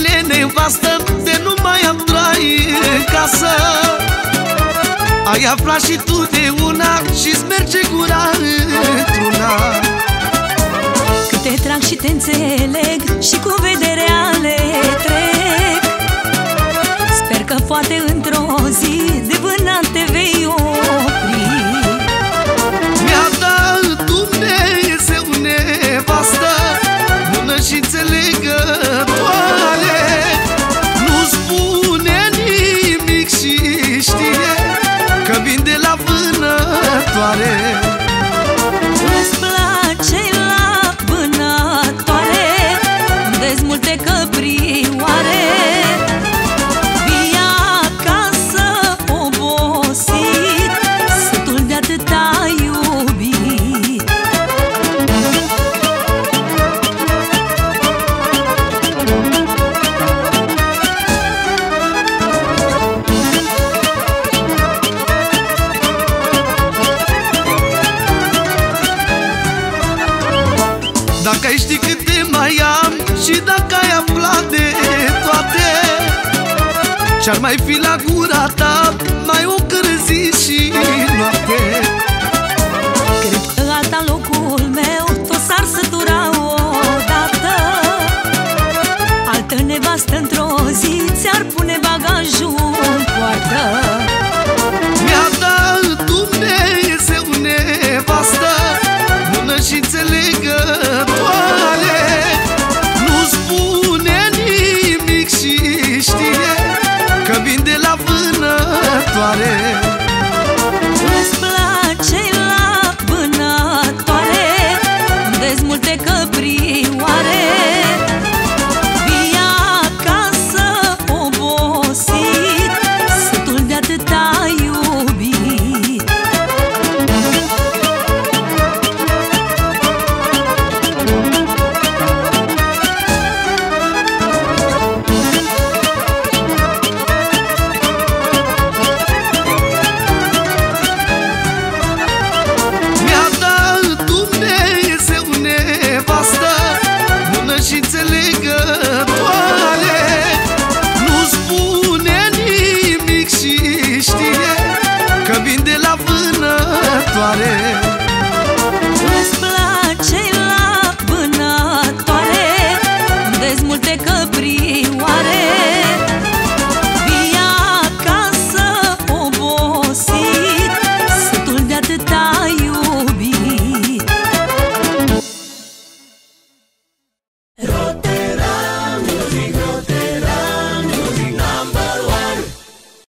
zile nevastă De nu mai am trai în casă. Ai aflat și tu de una Și-ți merge gura știe Că vin de la vânătoare. Dacă ai ști câte mai am Și dacă ai aflat de toate Ce-ar mai fi la gura ta Mai o cărzi și পারে